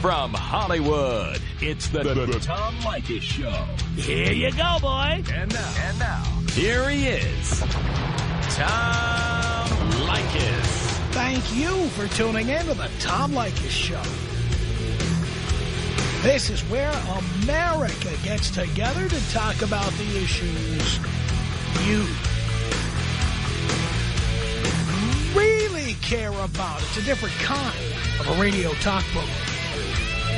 From Hollywood, it's the, the, the Tom Leykis Show. Here you go, boy. And now, and now, here he is, Tom Leykis. Thank you for tuning in to the Tom Leykis Show. This is where America gets together to talk about the issues you really care about. It's a different kind of a radio talk program.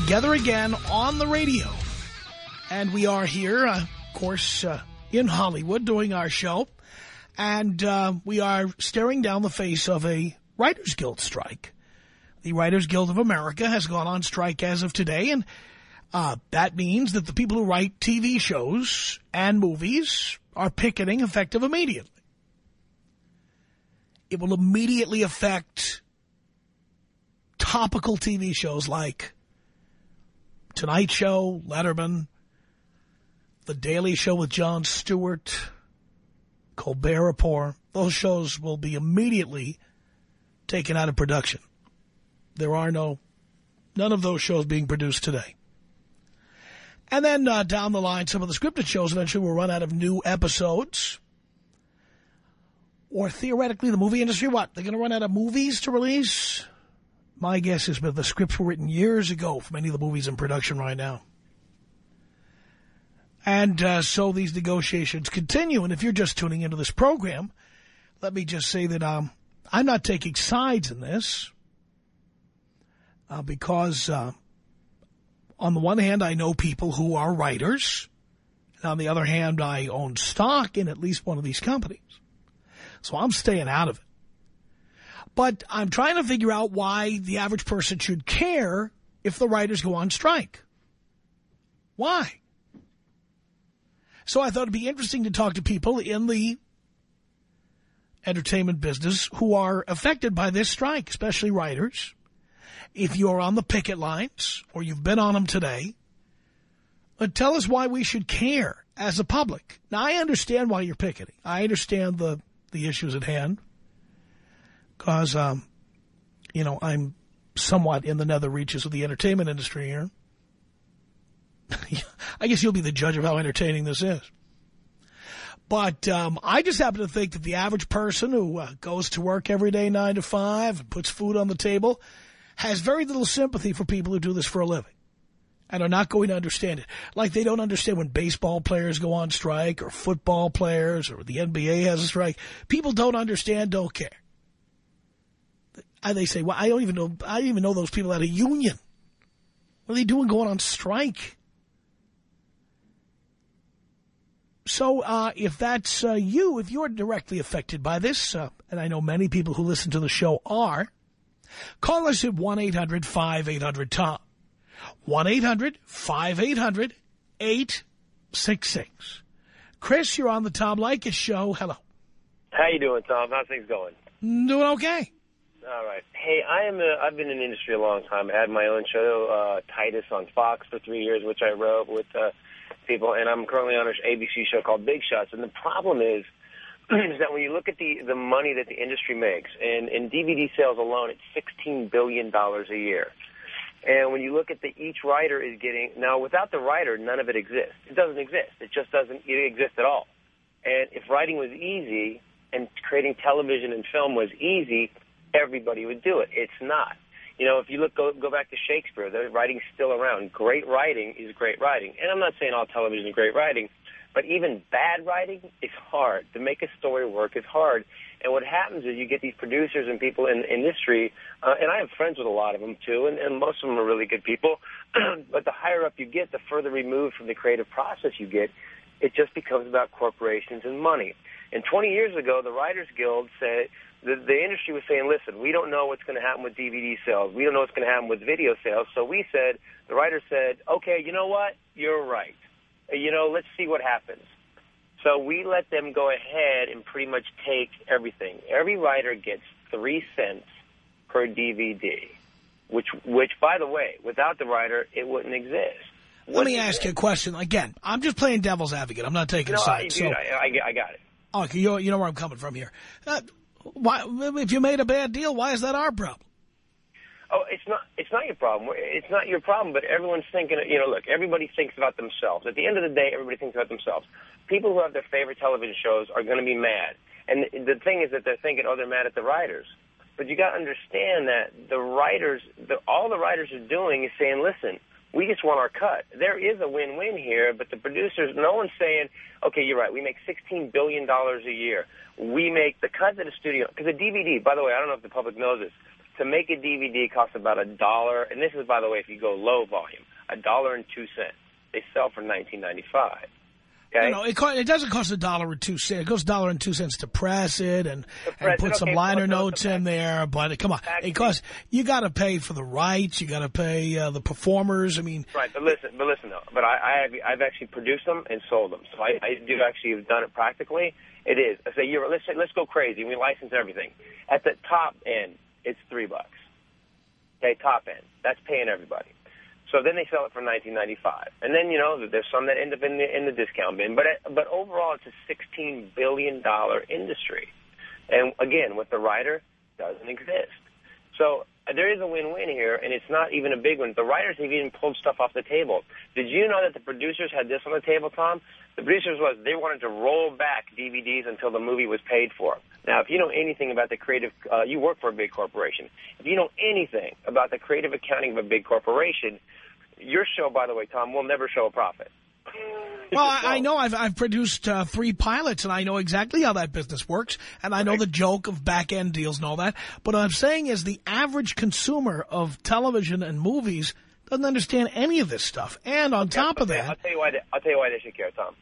together again on the radio. And we are here, uh, of course, uh, in Hollywood doing our show. And uh, we are staring down the face of a Writers Guild strike. The Writers Guild of America has gone on strike as of today, and uh, that means that the people who write TV shows and movies are picketing effective immediately. It will immediately affect topical TV shows like Tonight Show, Letterman, The Daily Show with Jon Stewart, Colbert Report. Those shows will be immediately taken out of production. There are no, none of those shows being produced today. And then uh, down the line, some of the scripted shows eventually will run out of new episodes. Or theoretically, the movie industry, what? They're going to run out of movies to release? My guess is that the scripts were written years ago for many of the movies in production right now. And uh, so these negotiations continue. And if you're just tuning into this program, let me just say that um, I'm not taking sides in this uh, because uh, on the one hand, I know people who are writers. And on the other hand, I own stock in at least one of these companies. So I'm staying out of it. But I'm trying to figure out why the average person should care if the writers go on strike. Why? So I thought it'd be interesting to talk to people in the entertainment business who are affected by this strike, especially writers. If you're on the picket lines or you've been on them today, uh, tell us why we should care as a public. Now, I understand why you're picketing. I understand the, the issues at hand because, um, you know, I'm somewhat in the nether reaches of the entertainment industry here. I guess you'll be the judge of how entertaining this is. But um, I just happen to think that the average person who uh, goes to work every day 9 to 5 and puts food on the table has very little sympathy for people who do this for a living and are not going to understand it. Like they don't understand when baseball players go on strike or football players or the NBA has a strike. People don't understand, don't care. And they say, well, I don't even know, I don't even know those people at a union. What are they doing going on strike? So uh, if that's uh, you, if you're directly affected by this, uh, and I know many people who listen to the show are, call us at 1-800-5800-TOM. 1-800-5800-866. Chris, you're on the Tom Leykis show. Hello. How you doing, Tom? How's things going? Doing okay. All right. Hey, I am. A, I've been in the industry a long time. I had my own show, uh, Titus, on Fox for three years, which I wrote with uh, people, and I'm currently on an ABC show called Big Shots. And the problem is, is that when you look at the the money that the industry makes, and in DVD sales alone, it's $16 billion a year. And when you look at the each writer is getting now without the writer, none of it exists. It doesn't exist. It just doesn't exist at all. And if writing was easy and creating television and film was easy, everybody would do it. It's not. You know, if you look go go back to Shakespeare, the writing's still around. Great writing is great writing, and I'm not saying all television is great writing, but even bad writing is hard. To make a story work is hard. And what happens is you get these producers and people in the industry, uh, and I have friends with a lot of them too, and, and most of them are really good people. but the higher up you get, the further removed from the creative process you get. It just becomes about corporations and money. And 20 years ago, the Writers Guild said the, the industry was saying, listen, we don't know what's going to happen with DVD sales. We don't know what's going to happen with video sales. So we said, the writer said, okay, you know what? You're right. You know, let's see what happens. So we let them go ahead and pretty much take everything. Every writer gets three cents per DVD, which, which by the way, without the writer, it wouldn't exist. Let me ask you a question. Again, I'm just playing devil's advocate. I'm not taking no, sides. I, dude, so, I, I, I got it. Okay, you, you know where I'm coming from here. Uh, why, if you made a bad deal, why is that our problem? Oh, it's not. It's not your problem. It's not your problem. But everyone's thinking. You know, look. Everybody thinks about themselves. At the end of the day, everybody thinks about themselves. People who have their favorite television shows are going to be mad. And the thing is that they're thinking, oh, they're mad at the writers. But you got to understand that the writers, the, all the writers are doing is saying, listen, we just want our cut. There is a win-win here, but the producers, no one's saying, okay, you're right, we make $16 billion a year. We make the cut that a studio, because a DVD, by the way, I don't know if the public knows this, to make a DVD costs about a dollar, and this is, by the way, if you go low volume, a dollar and two cents. They sell for 19.95. Okay. No, no, it, it doesn't cost a dollar or two cents. It costs a dollar and two cents to press it and, press and put it, some okay, liner notes in there. But come on, it costs. You got to pay for the rights. You got to pay uh, the performers. I mean, right. But listen, but listen though. But I, I have, I've actually produced them and sold them, so I, I do actually have done it practically. It is. I say, you're, let's say, let's go crazy. We license everything. At the top end, it's three bucks. Okay, top end. That's paying everybody. So then they sell it for 19.95, and then you know there's some that end up in the in the discount bin. But uh, but overall, it's a 16 billion dollar industry, and again, with the writer doesn't exist. So uh, there is a win-win here, and it's not even a big one. The writers have even pulled stuff off the table. Did you know that the producers had this on the table, Tom? The producers was they wanted to roll back DVDs until the movie was paid for. Now, if you know anything about the creative, uh, you work for a big corporation. If you know anything about the creative accounting of a big corporation, your show, by the way, Tom, will never show a profit. Well, I, I know I've, I've produced uh, three pilots, and I know exactly how that business works, and I know right. the joke of back-end deals and all that. But what I'm saying is the average consumer of television and movies doesn't understand any of this stuff. And on top of that... I'll tell, you why they, I'll tell you why they should care, Tom.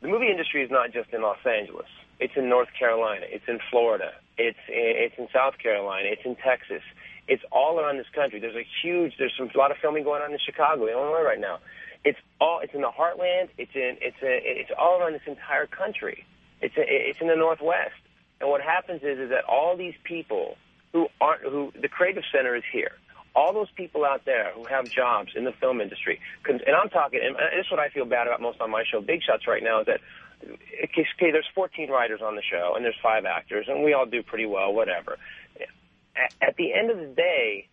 The movie industry is not just in Los Angeles. It's in North Carolina. It's in Florida. It's in, it's in South Carolina. It's in Texas. It's all around this country. There's a huge, there's some, a lot of filming going on in Chicago, Illinois right now. It's all, it's in the heartland. It's in, it's a, it's all around this entire country. It's a, it's in the Northwest. And what happens is, is that all these people who aren't, who, the creative center is here. All those people out there who have jobs in the film industry, and I'm talking, and this is what I feel bad about most on my show, Big Shots right now, is that okay, there's 14 writers on the show, and there's five actors, and we all do pretty well, whatever. At the end of the day,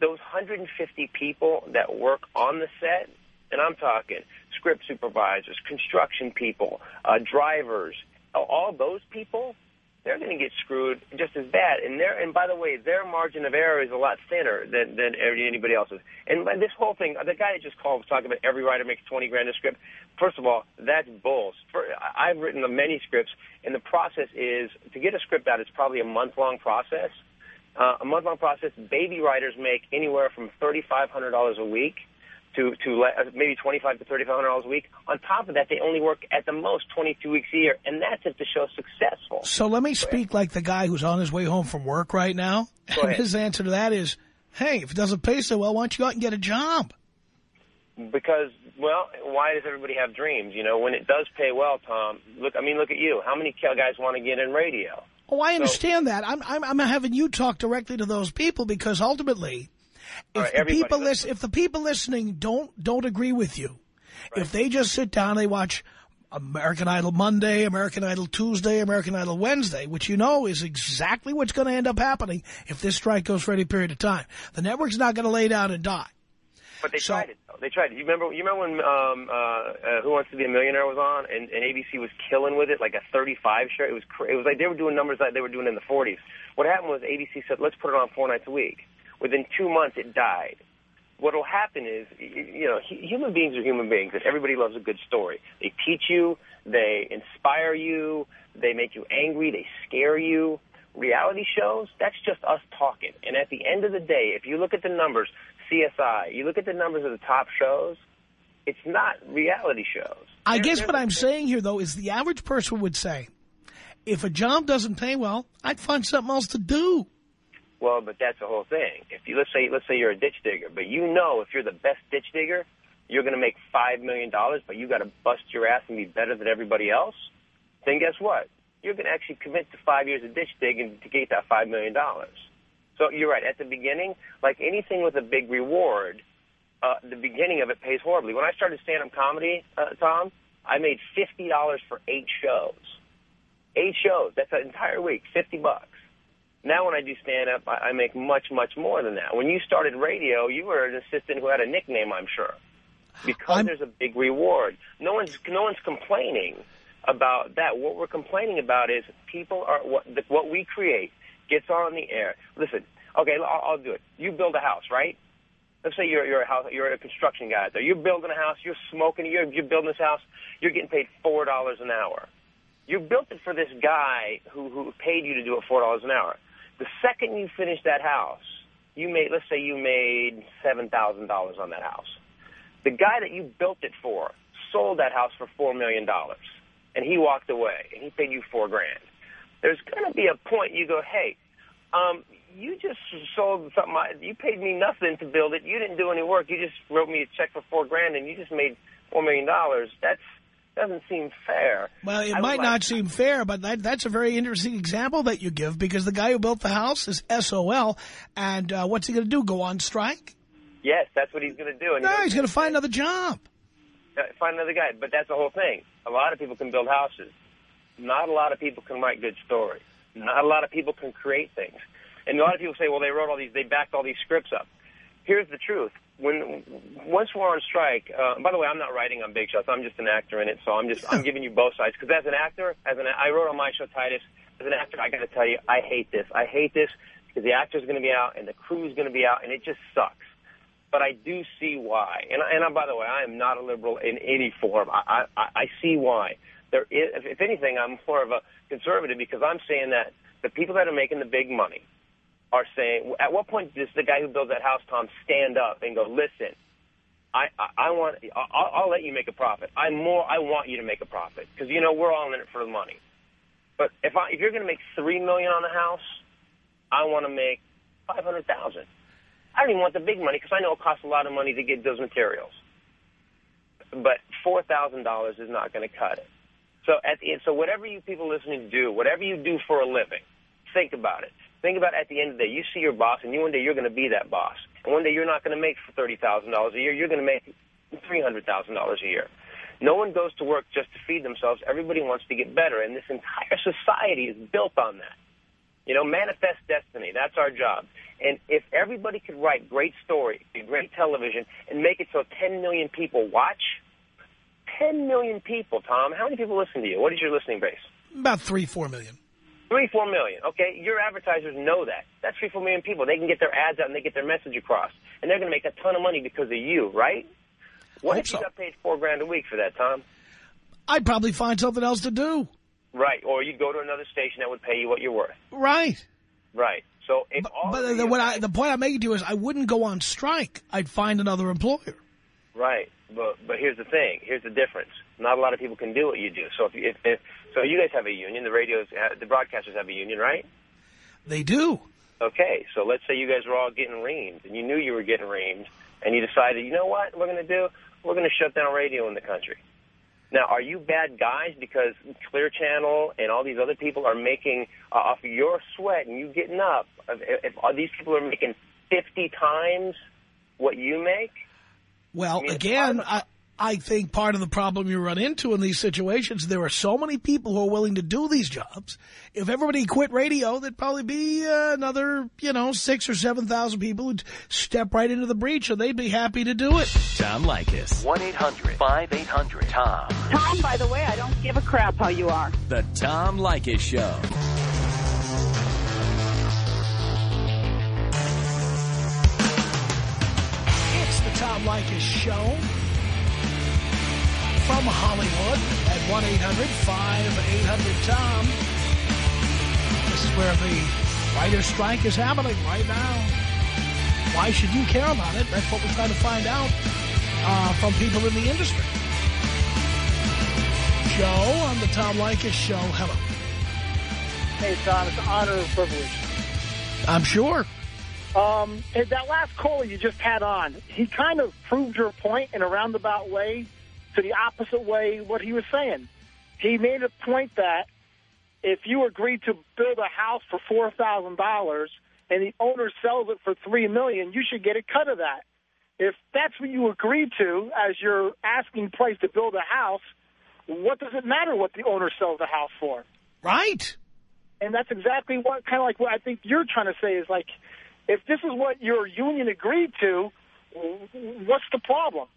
those 150 people that work on the set, and I'm talking script supervisors, construction people, uh, drivers, all those people, they're going to get screwed just as bad. And their, and by the way, their margin of error is a lot thinner than, than anybody else's. And this whole thing, the guy that just called was talking about every writer makes 20 grand a script. First of all, that's bull. I've written many scripts, and the process is to get a script out. It's probably a month long process uh, a month-long process. Baby writers make anywhere from $3,500 a week to to uh, maybe twenty-five to thirty-five hundred dollars a week. On top of that, they only work at the most twenty-two weeks a year, and that's if the show's successful. So let me speak like the guy who's on his way home from work right now. And his answer to that is, "Hey, if it doesn't pay so well, why don't you go out and get a job?" Because, well, why does everybody have dreams? You know, when it does pay well, Tom. Look, I mean, look at you. How many guys want to get in radio? Oh, I understand so, that. I'm, I'm, I'm having you talk directly to those people because ultimately, if the people listen, if the people listening don't don't agree with you, right. if they just sit down, they watch American Idol Monday, American Idol Tuesday, American Idol Wednesday, which you know is exactly what's going to end up happening if this strike goes for any period of time. The network's not going to lay down and die. But they so, tried it. Though. They tried it. You remember? You remember when um, uh, uh, Who Wants to Be a Millionaire was on, and, and ABC was killing with it, like a 35 share. It was cra it was like they were doing numbers like they were doing in the 40s. What happened was ABC said, "Let's put it on four nights a week." Within two months, it died. What will happen is, you know, human beings are human beings, and everybody loves a good story. They teach you, they inspire you, they make you angry, they scare you reality shows, that's just us talking. And at the end of the day, if you look at the numbers, CSI. You look at the numbers of the top shows, it's not reality shows. I they're, guess they're what I'm saying here, though, is the average person would say, if a job doesn't pay well, I'd find something else to do. Well, but that's the whole thing. If you let's say let's say you're a ditch digger, but you know if you're the best ditch digger, you're going to make five million dollars, but you got to bust your ass and be better than everybody else. Then guess what? You're going to actually commit to five years of ditch digging to get that five million dollars. So you're right. At the beginning, like anything with a big reward, uh, the beginning of it pays horribly. When I started stand-up comedy, uh, Tom, I made fifty dollars for eight shows. Eight shows. That's an entire week. Fifty bucks. Now when I do stand-up, I, I make much, much more than that. When you started radio, you were an assistant who had a nickname, I'm sure, because I'm- there's a big reward. No one's no one's complaining about that. What we're complaining about is people are what the, what we create gets on the air. Listen, okay, I'll, I'll do it. You build a house, right? Let's say you're you're a house, you're a construction guy out there. You're building a house, you're smoking, you're you're building this house. You're getting paid four dollars an hour. You built it for this guy who who paid you to do it four dollars an hour. The second you finish that house, you made let's say you made seven thousand dollars on that house. The guy that you built it for sold that house for four million dollars, and he walked away, and he paid you four grand. There's going to be a point you go, hey, um, you just sold something. You paid me nothing to build it. You didn't do any work. You just wrote me a check for four grand, and you just made four million dollars. That's doesn't seem fair. Well, it I might like- not seem fair, but that, that's a very interesting example that you give because the guy who built the house is SOL, and uh, what's he going to do, go on strike? Yes, that's what he's going to do. And No, he's going to find another job. Uh, find another guy. But that's the whole thing. A lot of people can build houses. Not a lot of people can write good stories. Not a lot of people can create things. And a lot of people say, well, they wrote all these, they backed all these scripts up. Here's the truth. When once we're on strike, uh, by the way, I'm not writing on Big Shots. I'm just an actor in it, so I'm just I'm giving you both sides. Because as an actor, as an I wrote on my show Titus. As an actor, I got to tell you, I hate this. I hate this because the actor's going to be out and the crew's going to be out, and it just sucks but I do see why. And, and I, by the way, I am not a liberal in any form. I, I, I see why. There is, if, if anything, I'm more of a conservative because I'm saying that the people that are making the big money are saying, at what point does the guy who builds that house, Tom, stand up and go, listen, I, I, I want, I'll, I'll let you make a profit. I'm more, I want you to make a profit because, you know, we're all in it for the money. But if I, if you're going to make three million on the house, I want to make five hundred thousand. I don't even want the big money because I know it costs a lot of money to get those materials. But four thousand dollars is not going to cut it. So at the, so whatever you people listening do, whatever you do for a living, think about it. Think about at the end of the day, you see your boss, and you one day you're going to be that boss, and one day you're not going to make thirty thousand dollars a year. You're going to make three hundred thousand dollars a year. No one goes to work just to feed themselves. Everybody wants to get better, and this entire society is built on that. You know, manifest destiny. That's our job. And if everybody could write great story, great television, and make it so 10 million people watch, 10 million people, Tom, how many people listen to you? What is your listening base? About three, four million. Three, four million. Okay, your advertisers know that. That's three, four million people. They can get their ads out and they get their message across, and they're going to make a ton of money because of you, right? What if you so. got paid four grand a week for that, Tom? I'd probably find something else to do. Right, or you'd go to another station that would pay you what you're worth. Right. Right. So if But, all but the, what I, the point I'm making to you is I wouldn't go on strike. I'd find another employer. Right, but but here's the thing. Here's the difference. Not a lot of people can do what you do. So if, you- if, if so, you guys have a union. The radios, the broadcasters have a union, right? They do. Okay, so let's say you guys were all getting reamed, and you knew you were getting reamed, and you decided, you know what, we're going to do? We're going to shut down radio in the country. Now, are you bad guys because Clear Channel and all these other people are making uh, off of your sweat and you getting up? If, if all these people are making 50 times what you make, Well, I mean, it's again, I, I think part of the problem you run into in these situations, there are so many people who are willing to do these jobs. If everybody quit radio, there'd probably be uh, another, you know, six or 7,000 people who'd step right into the breach, and they'd be happy to do it. Tom Leykis. 1-800-5800-TOM. Tom, by the way, I don't give a crap how you are. The Tom Leykis Show. The Tom Show from Hollywood at 1-800-5800-TOM. This is where the writer's strike is happening right now. Why should you care about it? That's what we're trying to find out uh, from people in the industry. Joe on the Tom Leykis Show. Hello. Hey, Tom, it's an honor and privilege. I'm sure. Um, that last caller you just had on, he kind of proved your point in a roundabout way to the opposite way what he was saying. He made a point that if you agree to build a house for $4,000 and the owner sells it for 3 million, you should get a cut of that. If that's what you agreed to as your asking price to build a house, what does it matter what the owner sells the house for? Right. And that's exactly what kind of like what I think you're trying to say is like, if this is what your union agreed to, what's the problem?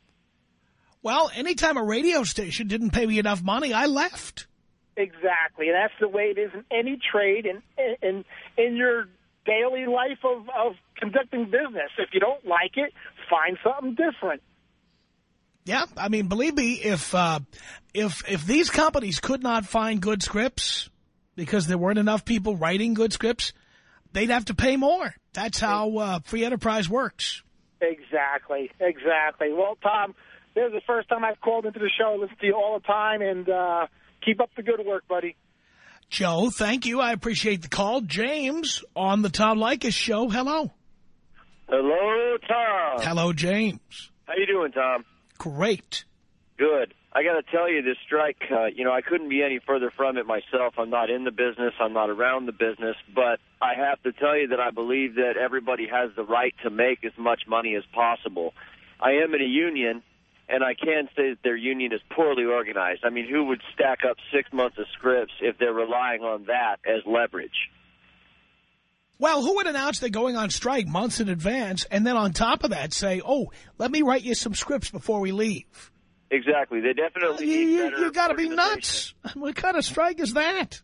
Well, anytime a radio station didn't pay me enough money, I left. Exactly, and that's the way it is in any trade and in, in, in your daily life of, of conducting business. If you don't like it, find something different. Yeah, I mean, believe me, if uh, if if these companies could not find good scripts because there weren't enough people writing good scripts, they'd have to pay more. That's how uh, free enterprise works. Exactly, exactly. Well, Tom, this is the first time I've called into the show. I listen to you all the time, and uh, keep up the good work, buddy. Joe, thank you. I appreciate the call. James on the Tom Leykis show. Hello. Hello, Tom. Hello, James. How you doing, Tom? Great. Good. I got to tell you, this strike, uh, you know, I couldn't be any further from it myself. I'm not in the business. I'm not around the business. But I have to tell you that I believe that everybody has the right to make as much money as possible. I am in a union, and I can say that their union is poorly organized. I mean, who would stack up six months of scripts if they're relying on that as leverage? Well, who would announce they're going on strike months in advance and then on top of that say, oh, let me write you some scripts before we leave? Exactly. They definitely you, need you, you got to be nuts. What kind of strike is that?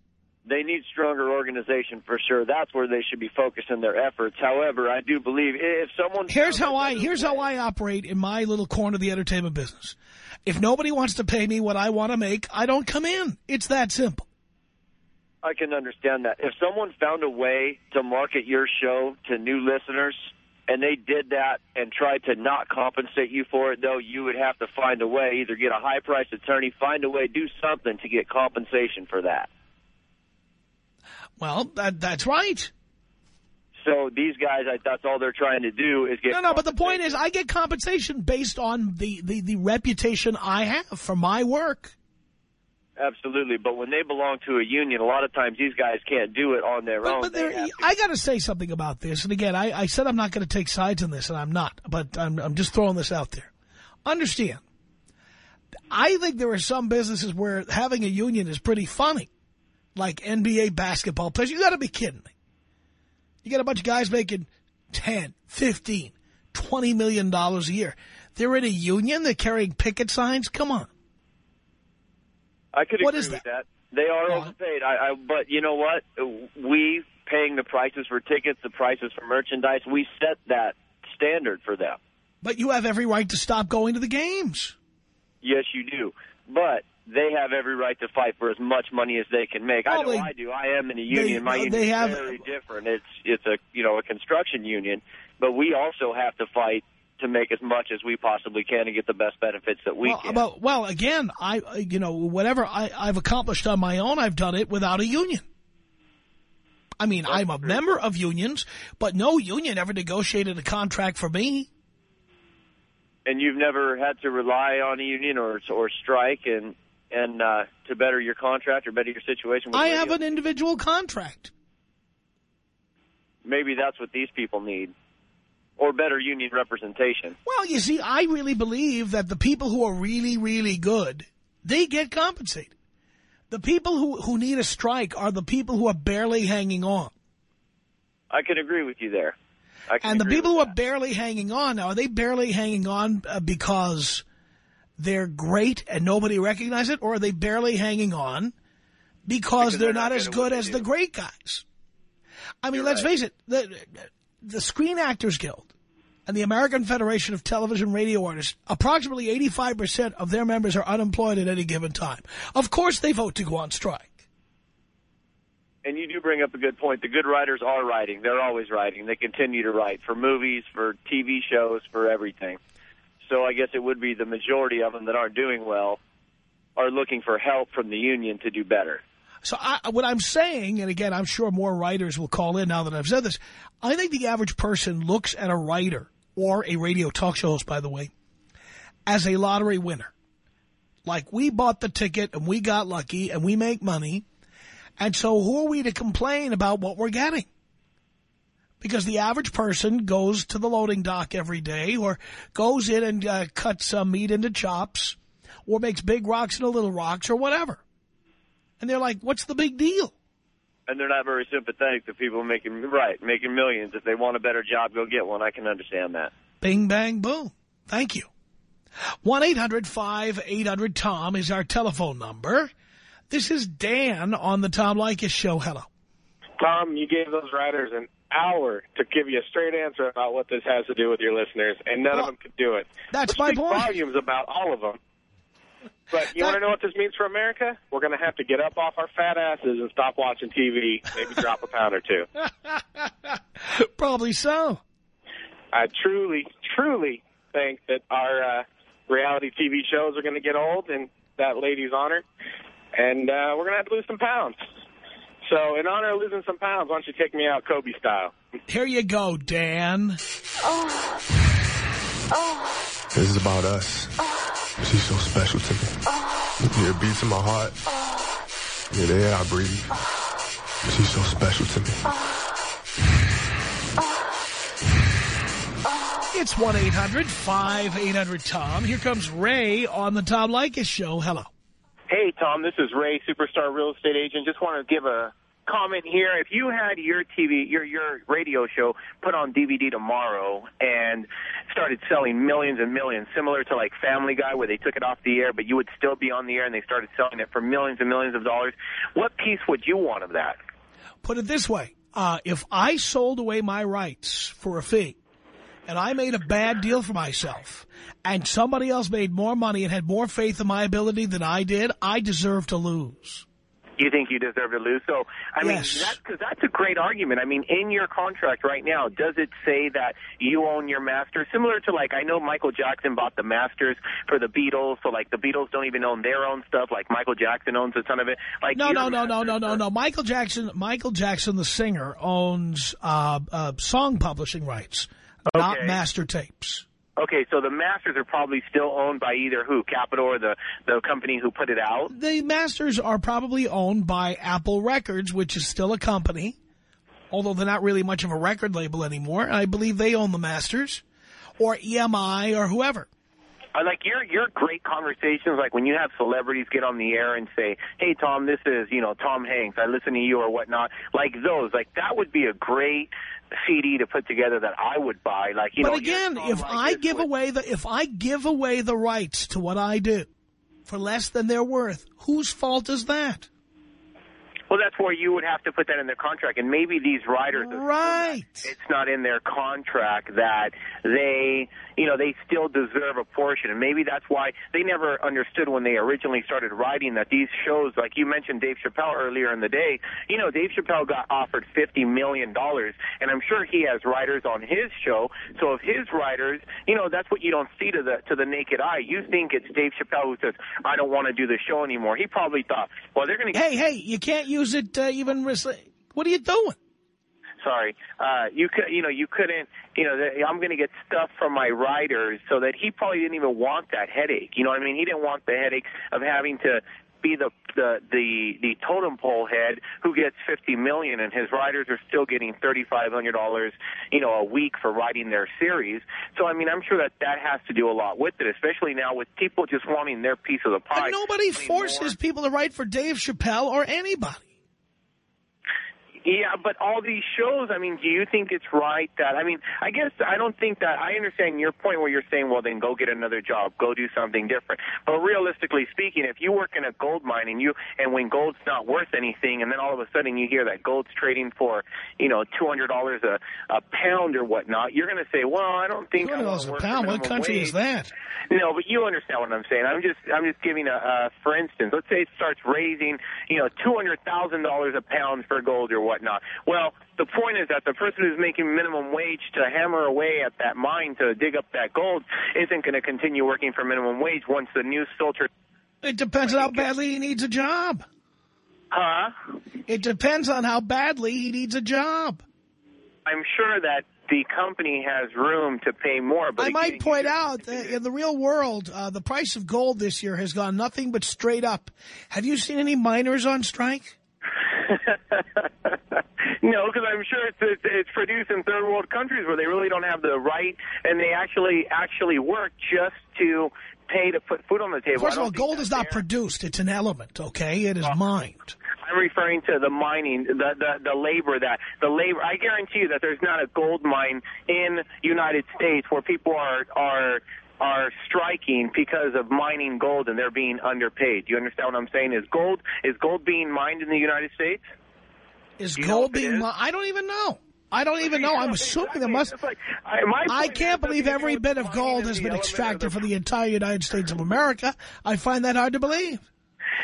They need stronger organization for sure. That's where they should be focusing their efforts. However, I do believe if someone Here's how I here's way- how I operate in my little corner of the entertainment business. If nobody wants to pay me what I want to make, I don't come in. It's that simple. I can understand that. If someone found a way to market your show to new listeners and they did that and tried to not compensate you for it, though, you would have to find a way, either get a high-priced attorney, find a way, do something to get compensation for that. Well, that, that's right. So these guys, I, that's all they're trying to do is get No, no, but the point is I get compensation based on the, the, the reputation I have for my work. Absolutely, but when they belong to a union, a lot of times these guys can't do it on their But, own. but They there, to- I got to say something about this. And again, I, I said I'm not going to take sides in this, and I'm not. But I'm, I'm just throwing this out there. Understand, I think there are some businesses where having a union is pretty funny, like NBA basketball players. You got to be kidding me. You got a bunch of guys making 10, 15, 20 million dollars a year. They're in a union. They're carrying picket signs. Come on. I could What agree is with that? that. They are overpaid. I, I, but you know what? We paying the prices for tickets, the prices for merchandise. We set that standard for them. But you have every right to stop going to the games. Yes, you do. But they have every right to fight for as much money as they can make. I Well, know they- I do. I am in a union. My they union is have- very different. It's it's a you know a construction union, but we also have to fight to make as much as we possibly can and get the best benefits that we well, can. But, well, again, I, you know, whatever I, I've accomplished on my own, I've done it without a union. I mean, I'm a member of unions, but no union ever negotiated a contract for me. and you've never had to rely on a union or or strike and and uh, to better your contract or better your situation. With I have an individual contract. Maybe that's what these people need, or better union representation. Well, you see, I really believe that the people who are really, really good, they get compensated. The people who, who need a strike are the people who are barely hanging on. I can agree with you there. And the people who with are barely hanging on now, are they barely hanging on uh, because they're great and nobody recognizes it? Or are they barely hanging on because, Because they're, they're not, not as good at good what they as the great guys? I mean, You're let's right. face it, the, the Screen Actors Guild and the American Federation of Television Radio Artists, approximately 85% of their members are unemployed at any given time. Of course they vote to go on strike. And you do bring up a good point. The good writers are writing. They're always writing. They continue to write for movies, for TV shows, for everything. So I guess it would be the majority of them that aren't doing well are looking for help from the union to do better. So I, what I'm saying, and again, I'm sure more writers will call in now that I've said this, I think the average person looks at a writer, or a radio talk show host, by the way, as a lottery winner. Like, we bought the ticket, and we got lucky, and we make money, and so who are we to complain about what we're getting? Because the average person goes to the loading dock every day, or goes in and uh, cuts some meat into chops, or makes big rocks into little rocks, or whatever. And they're like, what's the big deal? And they're not very sympathetic to people making, right, making millions. If they want a better job, go get one. I can understand that. Bing, bang, boom. Thank you. 1-800-5800-TOM is our telephone number. This is Dan on the Tom Leykis show. Hello. Tom, you gave those writers an hour to give you a straight answer about what this has to do with your listeners, and none well, of them could do it. That's Which my speaks point. volumes about all of them. But you want to know what this means for America? We're going to have to get up off our fat asses and stop watching TV, maybe drop a pound or two. Probably so. I truly, truly think that our uh, reality TV shows are going to get old in that lady's honor, and uh, we're going to have to lose some pounds. So in honor of losing some pounds, why don't you take me out Kobe style? Here you go, Dan. This is about us. She's so special to me. Yeah, it beats in my heart. Yeah, the air I breathe. She's so special to me. It's 1-800-5800-TOM. Here comes Ray on the Tom Leykis show. Hello. Hey, Tom, this is Ray, superstar real estate agent. Just want to give a comment here. If you had your TV, your your radio show put on DVD tomorrow and started selling millions and millions, similar to like Family Guy, where they took it off the air, but you would still be on the air and they started selling it for millions and millions of dollars, what piece would you want of that? Put it this way. Uh, if I sold away my rights for a fee and I made a bad deal for myself and somebody else made more money and had more faith in my ability than I did, I deserve to lose. You think you deserve to lose? So, I mean, Yes. that's, cause that's a great argument. I mean, in your contract right now, does it say that you own your masters? Similar to, like, I know Michael Jackson bought the masters for the Beatles, so, like, the Beatles don't even own their own stuff, like Michael Jackson owns a ton of it. Like, No, no, no, no, no, no, no. Michael Jackson, Michael Jackson, the singer, owns uh, uh, song publishing rights, not master tapes. Okay, so the masters are probably still owned by either who, Capitol or the, the company who put it out? The masters are probably owned by Apple Records, which is still a company, although they're not really much of a record label anymore. I believe they own the masters, or EMI, or whoever. I like your your great conversations, like when you have celebrities get on the air and say, "Hey, Tom, this is you know Tom Hanks. I listen to you or whatnot." Like those, like that would be a great CD to put together that I would buy. Like you but know, again, if like I give would- away the if I give away the rights to what I do for less than they're worth, whose fault is that? well, that's where you would have to put that in their contract, and maybe these writers, Right. it's not in their contract that they, you know, they still deserve a portion, and maybe that's why they never understood when they originally started writing that these shows, like you mentioned Dave Chappelle earlier in the day, you know, Dave Chappelle got offered fifty million dollars, and I'm sure he has writers on his show. So if his writers, you know, that's what you don't see to the to the naked eye. You think it's Dave Chappelle who says, "I don't want to do the show anymore." He probably thought, "Well, they're going to." Hey, hey, you can't use it uh, even. What are you doing? Sorry, uh, you could, you know, you couldn't, you know, I'm going to get stuff from my writers so that he probably didn't even want that headache. You know what I mean? He didn't want the headache of having to be the the the, the totem pole head who gets 50 million and his writers are still getting $3500 you know a week for writing their series so i mean i'm sure that that has to do a lot with it especially now with people just wanting their piece of the pie But nobody forces more. people to write for Dave Chappelle or anybody. Yeah, but all these shows, I mean, do you think it's right that, I mean, I guess I don't think that, I understand your point where you're saying, well, then go get another job, go do something different. But realistically speaking, if you work in a gold mine and you, and when gold's not worth anything, and then all of a sudden you hear that gold's trading for, you know, $200 a, a pound or whatnot, you're going to say, well, I don't think I wanna $200 a pound. What country is that? No, but you understand what I'm saying. I'm just I'm just giving a uh, for instance. Let's say it starts raising, you know, two hundred thousand dollars a pound for gold or whatnot. Well, the point is that the person who's making minimum wage to hammer away at that mine to dig up that gold isn't going to continue working for minimum wage once the news filter. It depends on how badly he needs a job. Huh? It depends on how badly he needs a job. I'm sure that the company has room to pay more. But I might point out that in the real world, uh, the price of gold this year has gone nothing but straight up. Have you seen any miners on strike? no, because I'm sure it's, it's it's produced in third world countries where they really don't have the right, and they actually actually work just to pay to put food on the table. First of all, gold is not fair. produced. It's an element, okay? It is mined. I'm referring to the mining, the, the the labor that the labor. I guarantee you that there's not a gold mine in United States where people are are are striking because of mining gold and they're being underpaid. Do you understand what I'm saying? Is gold is gold being mined in the United States? Is Do you know gold being is? mined? I don't even know. I don't even know. I'm assuming there must... Like, I, my I point can't believe every bit of gold has been extracted from the entire United States of America. I find that hard to believe.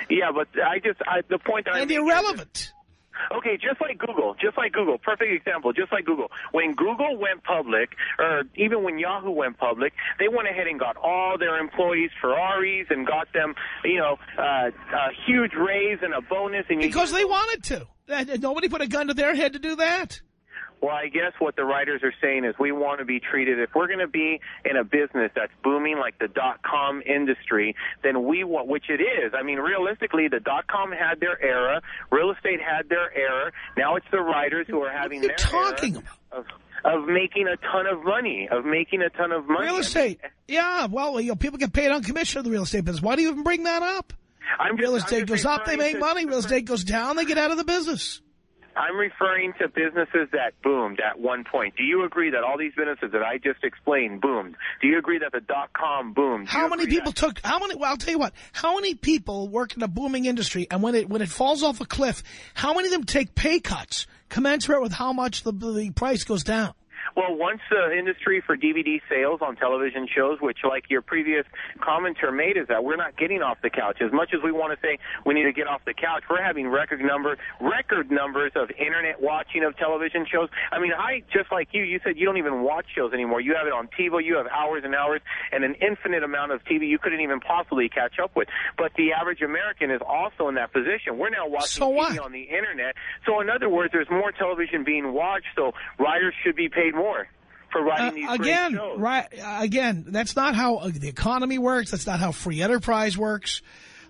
Yeah, but I just I, the point that And is- irrelevant. Okay, just like Google, just like Google, perfect example, just like Google. When Google went public, or even when Yahoo went public, they went ahead and got all their employees Ferraris and got them, you know, uh, a huge raise and a bonus. And Because they wanted to. Nobody put a gun to their head to do that. Well, I guess what the writers are saying is we want to be treated, if we're going to be in a business that's booming like the dot-com industry, then we want, which it is. I mean, realistically, the dot-com had their era, real estate had their era, now it's the writers who are having you their talking era about? Of, of making a ton of money, of making a ton of money. Real estate. Yeah, well, you know, people get paid on commission in the real estate business. Why do you even bring that up? I'm just, Real I'm estate just goes up, they make money. Real estate goes down, they get out of the business. I'm referring to businesses that boomed at one point. Do you agree that all these businesses that I just explained boomed? Do you agree that the dot-com boomed? How many people took, how many, well, I'll tell you what, how many people work in a booming industry and when it, when it falls off a cliff, how many of them take pay cuts commensurate with how much the, the price goes down? Well, once the industry for DVD sales on television shows, which like your previous commenter made, is that we're not getting off the couch. As much as we want to say we need to get off the couch, we're having record number, record numbers of internet watching of television shows. I mean, I just like you, you said you don't even watch shows anymore. You have it on TiVo. You have hours and hours and an infinite amount of TV you couldn't even possibly catch up with. But the average American is also in that position. We're now watching So TV on the internet. So in other words, there's more television being watched. So writers should be paid more for writing Uh, these again, great shows. right? Again, that's not how uh, the economy works. That's not how free enterprise works.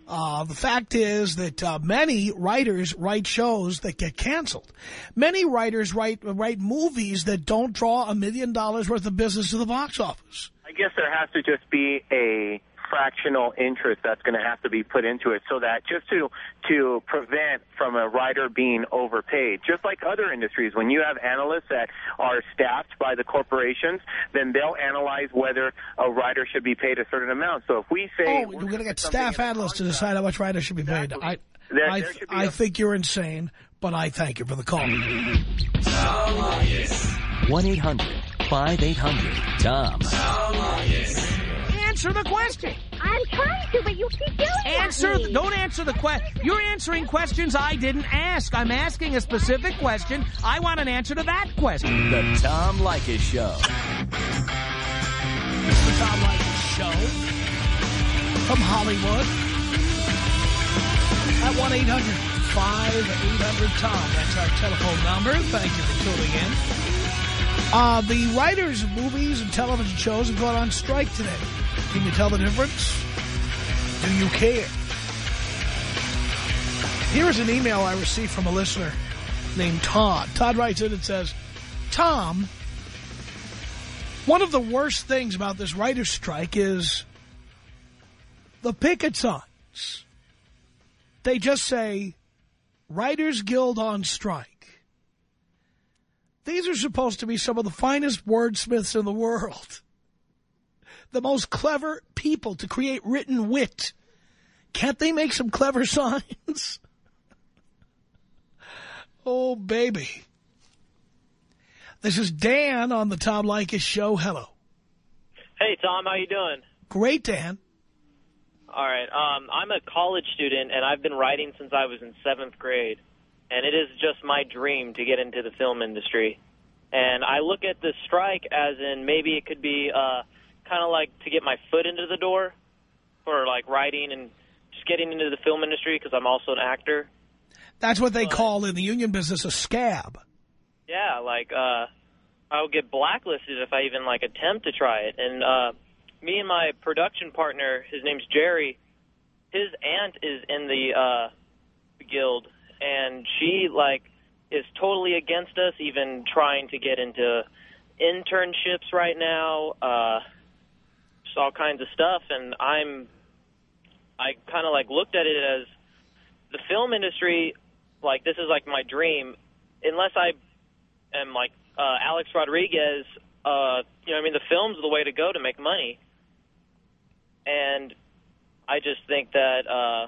Uh, the fact is that uh, many writers write shows that get canceled. Many writers write write movies that don't draw a million dollars worth of business to the box office. I guess there has to just be a fractional interest that's going to have to be put into it so that just to to prevent from a writer being overpaid just like other industries when you have analysts that are staffed by the corporations then they'll analyze whether a writer should be paid a certain amount so if we say Oh, we're going to get staff analysts to decide how much writers should be paid. I, There- I, there should I a- think you're insane, but I thank you for the call. 1-800-5800-TOM. Answer the question. I'm trying to, but you keep doing Answer. that. Don't answer the question. You're answering questions I didn't ask. I'm asking a specific question. I want an answer to that question. The Tom Leykis Show. It's the Tom Leykis Show from Hollywood at 1-800-5800-TOM. That's our telephone number. Thank you for tuning in. Uh, the writers of movies and television shows have gone on strike today. Can you tell the difference? Do you care? Here is an email I received from a listener named Todd. Todd writes in and says, Tom, one of the worst things about this writer's strike is the picket signs. They just say, Writers Guild on strike. These are supposed to be some of the finest wordsmiths in the world. The most clever people to create written wit. Can't they make some clever signs? oh, baby. This is Dan on the Tom Leykis show. Hello. Hey, Tom, how you doing? Great, Dan. All right. Um, I'm a college student, and I've been writing since I was in seventh grade. And it is just my dream to get into the film industry. And I look at the strike as in maybe it could be uh, kind of like to get my foot into the door for like writing and just getting into the film industry because I'm also an actor. That's what they call in the union business a scab. Yeah, like uh, I would get blacklisted if I even like attempt to try it. And uh, me and my production partner, his name's Jerry. His aunt is in the uh, guild, and she like is totally against us even trying to get into internships right now. Uh, all kinds of stuff, and I'm I kind of like looked at it as the film industry. Like this is like my dream. Unless I am like uh, Alex Rodriguez, uh, you know, I mean, the film's the way to go to make money. And I just think that, uh,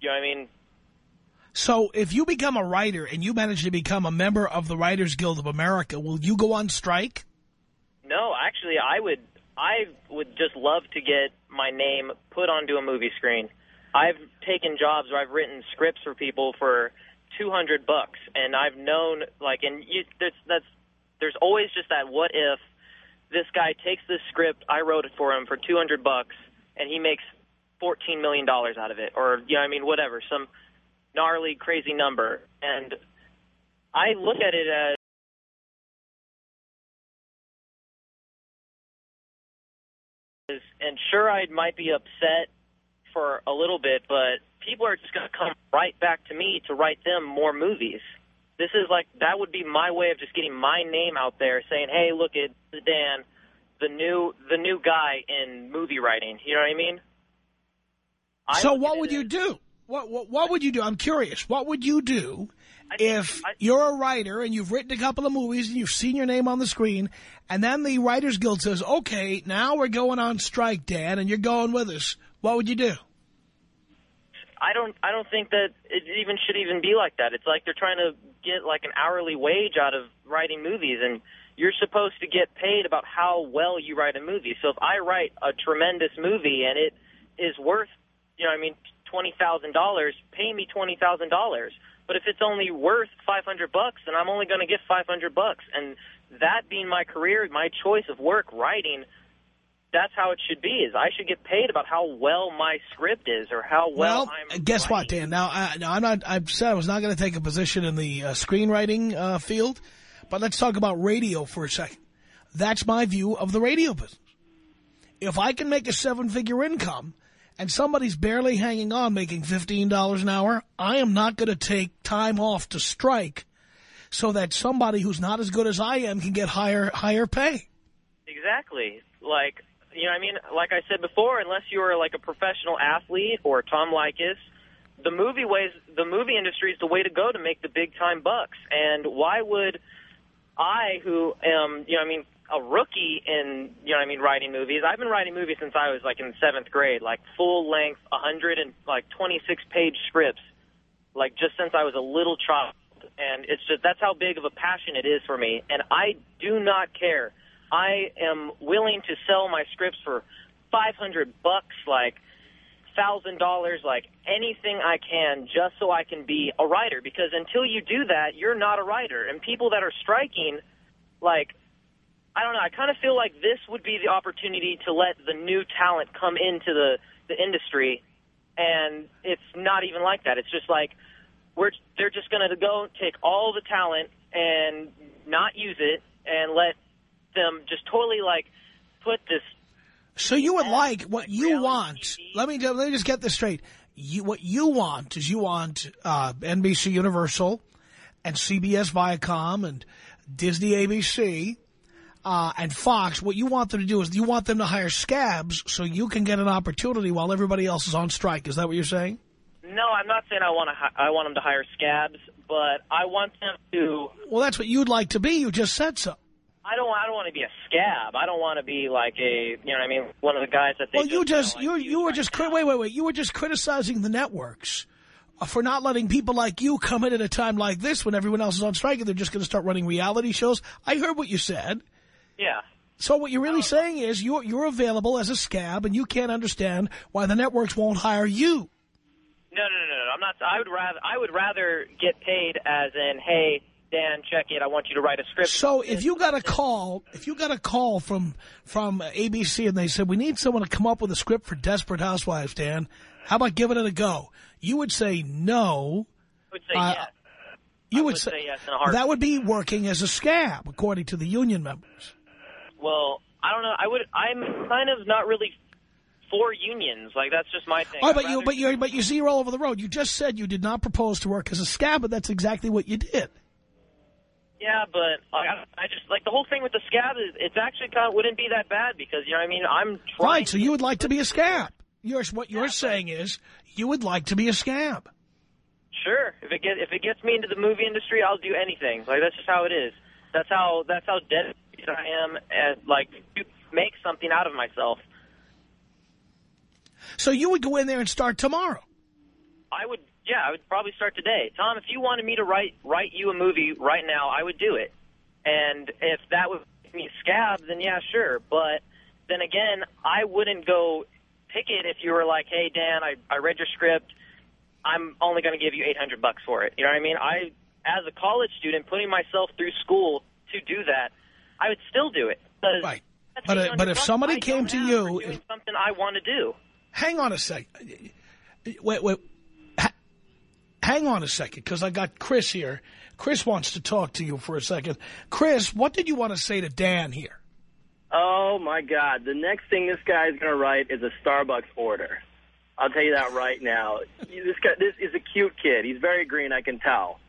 you know, I mean. So if you become a writer and you manage to become a member of the Writers Guild of America, will you go on strike? No, actually, I would. I would just love to get my name put onto a movie screen. I've taken jobs where I've written scripts for people for 200 bucks, and I've known like, and you, that's that's there's always just that what if this guy takes this script I wrote it for him for 200 bucks, and he makes 14 million dollars out of it, or you know, I mean, whatever, some gnarly, crazy number, and I look at it as and sure I might be upset for a little bit, but people are just going to come right back to me to write them more movies. This is like that would be my way of just getting my name out there, saying, "Hey, look at Dan, the new the new guy in movie writing." You know what I mean? I so what would you do? What, what what would you do? I'm curious. What would you do if you're a writer and you've written a couple of movies and you've seen your name on the screen, and then the Writers Guild says, "Okay, now we're going on strike, Dan, and you're going with us." What would you do? I don't I don't think that it even should even be like that. It's like they're trying to get like an hourly wage out of writing movies and you're supposed to get paid about how well you write a movie. So if I write a tremendous movie and it is worth, you know, I mean, $20,000, pay me $20,000. But if it's only worth 500 bucks, then I'm only going to get 500 bucks. And that being my career, my choice of work writing that's how it should be. Is I should get paid about how well my script is or how well, I'm. guess what. Dan? Now, I, now I'm not. I've said I was not going to take a position in the uh, screenwriting uh, field, but let's talk about radio for a second. That's my view of the radio business. If I can make a seven-figure income and somebody's barely hanging on making $15 an hour, I am not going to take time off to strike so that somebody who's not as good as I am can get higher higher pay. Exactly. Like you know, I mean, like I said before, unless you are like a professional athlete or Tom Leykis, the movie ways, the movie industry is the way to go to make the big time bucks. And why would I, who am, you know, I mean, a rookie in, you know, what I mean, writing movies? I've been writing movies since I was like in seventh grade, like full length, 100 and like 26 page scripts, like just since I was a little child. And it's just that's how big of a passion it is for me. And I do not care I am willing to sell my scripts for 500 bucks, like thousand dollars, like anything I can, just so I can be a writer. Because until you do that, you're not a writer. And people that are striking, like I don't know, I kind of feel like this would be the opportunity to let the new talent come into the the industry, and it's not even like that. It's just like we're they're just going to go take all the talent and not use it and let them just totally like put this. So you would like what you want. Let me let me just get this straight. You what you want is you want uh, NBC Universal and CBS Viacom and Disney ABC uh, and Fox. What you want them to do is you want them to hire scabs so you can get an opportunity while everybody else is on strike. Is that what you're saying? No, I'm not saying I want to. I want them to hire scabs, but I want them to. Well, that's what you'd like to be. You just said so. I don't. I don't want to be a scab. I don't want to be like a. You know, what I mean, one of the guys that they. Well, you just you know, you were just wait wait wait. You were just criticizing the networks uh, for not letting people like you come in at a time like this when everyone else is on strike and they're just going to start running reality shows. I heard what you said. Yeah. So what you're really saying is you're you're available as a scab and you can't understand why the networks won't hire you. No, no, no, no. I'm not. I would rather. I would rather get paid as in, hey, Dan, check it. I want you to write a script. So if you got a call, if you got a call from from ABC and they said we need someone to come up with a script for Desperate Housewives, Dan, how about giving it a go? You would say no. I would say Uh, yes. You I would would say, say yes in a that would be working as a scab, according to the union members. Well, I don't know. I would. I'm kind of not really for unions. Like that's just my thing. Oh, but you, but you, but you see, you're all over the road. You just said you did not propose to work as a scab, but that's exactly what you did. Yeah, but like, I, I just like the whole thing with the scab is it's actually kind of wouldn't be that bad because you know what I mean I'm trying. Right. So you would like to be a scab. You're, what you're saying is you would like to be a scab. Sure, if it get if it gets me into the movie industry, I'll do anything. Like that's just how it is. That's how that's how dedicated I am and like to make something out of myself. So you would go in there and start tomorrow. I would, yeah, I would probably start today. Tom, if you wanted me to write write you a movie right now, I would do it. And if that would make me scab, then yeah, sure. But then again, I wouldn't go pick it if you were like, hey, Dan, I, I read your script. I'm only going to give you 800 bucks for it. You know what I mean? I, as a college student, putting myself through school to do that, I would still do it. Right. But, uh, but if somebody came to you, doing something I want to do. hang on a second. Wait, wait. Ha- hang on a second, because I got Chris here. Chris wants to talk to you for a second. Chris, what did you want to say to Dan here? Oh my God! The next thing this guy is going to write is a Starbucks order. I'll tell you that right now. This guy, this is a cute kid. He's very green. I can tell.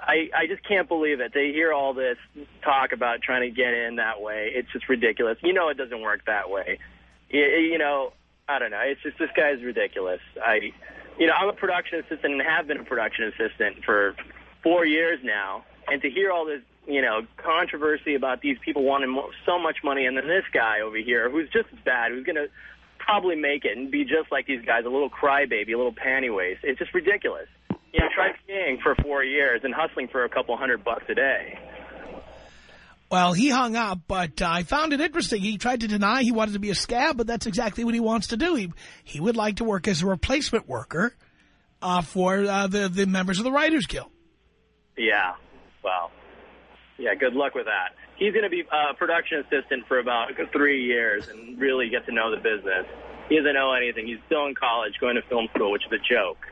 I I just can't believe it. They hear all this talk about trying to get in that way. It's just ridiculous. You know, it doesn't work that way. You, you know, I don't know. It's just this guy's ridiculous. I, you know, I'm a production assistant and have been a production assistant for four years now, and to hear all this, you know, controversy about these people wanting mo so much money, and then this guy over here who's just as bad, who's going to probably make it and be just like these guys, a little crybaby, a little panty waste. It's just ridiculous. Know, try skiing for four years and hustling for a couple hundred bucks a day. Well, he hung up, but uh, I found it interesting. He tried to deny he wanted to be a scab, but that's exactly what he wants to do. He he would like to work as a replacement worker uh, for uh, the the members of the Writers Guild. Yeah. Well, yeah, good luck with that. He's going to be a production assistant for about three years and really get to know the business. He doesn't know anything. He's still in college going to film school, which is a joke.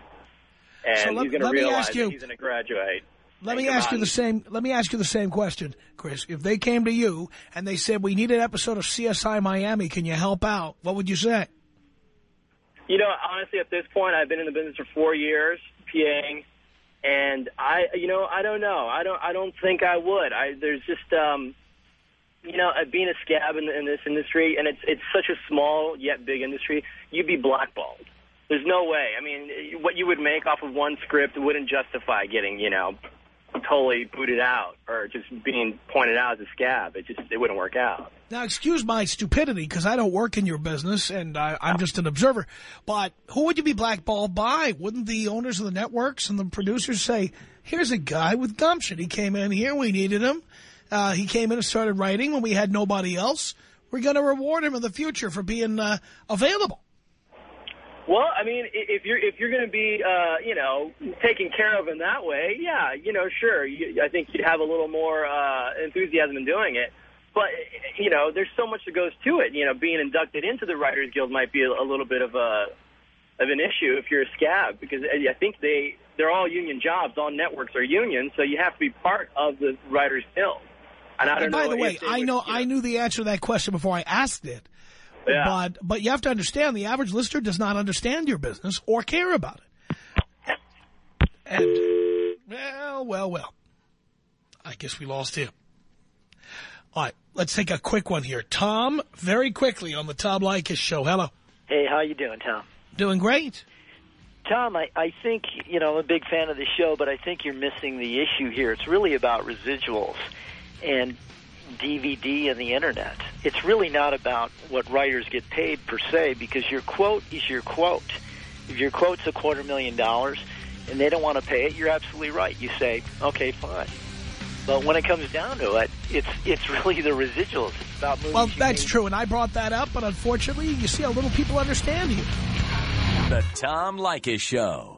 And So let- he's going to me realize ask you- he's going to graduate. Let me ask out you the same. Let me ask you the same question, Chris. If they came to you and they said we need an episode of CSI Miami, can you help out? What would you say? You know, honestly, at this point, I've been in the business for four years, PAing, and I, you know, I don't know. I don't, I don't think I would. I there's just, um, you know, uh, being a scab in, in this industry, and it's it's such a small yet big industry. You'd be blackballed. There's no way. I mean, what you would make off of one script wouldn't justify getting, you know, totally booted out or just being pointed out as a scab. It just it wouldn't work out. Now, excuse my stupidity because I don't work in your business and I, I'm just an observer. But who would you be blackballed by? Wouldn't the owners of the networks and the producers say, here's a guy with gumption. He came in here. We needed him. Uh, he came in and started writing when we had nobody else. We're going to reward him in the future for being uh, available. Well, I mean, if you're if you're going to be, uh, you know, taken care of in that way, yeah, you know, sure. You, I think you'd have a little more uh, enthusiasm in doing it. But you know, there's so much that goes to it. You know, being inducted into the Writers Guild might be a, a little bit of a of an issue if you're a scab because I think they they're all union jobs. All networks are union, so you have to be part of the Writers Guild. And I don't And by know the way, I would- know I knew the answer to that question before I asked it. Yeah. But but you have to understand the average listener does not understand your business or care about it. And well, well, well. I guess we lost him. All right, let's take a quick one here. Tom, very quickly on the Tom Leykis show. Hello. Hey, how you doing, Tom? Doing great. Tom, I, I think, you know, I'm a big fan of the show, but I think you're missing the issue here. It's really about residuals and DVD and the Internet. It's really not about what writers get paid per se, because your quote is your quote. If your quote's a quarter million dollars and they don't want to pay it, you're absolutely right. You say, okay, fine. But when it comes down to it, it's it's really the residuals. It's about movies Well, that's made. true, and I brought that up, but unfortunately, you see how little people understand you. The Tom Leykis Show.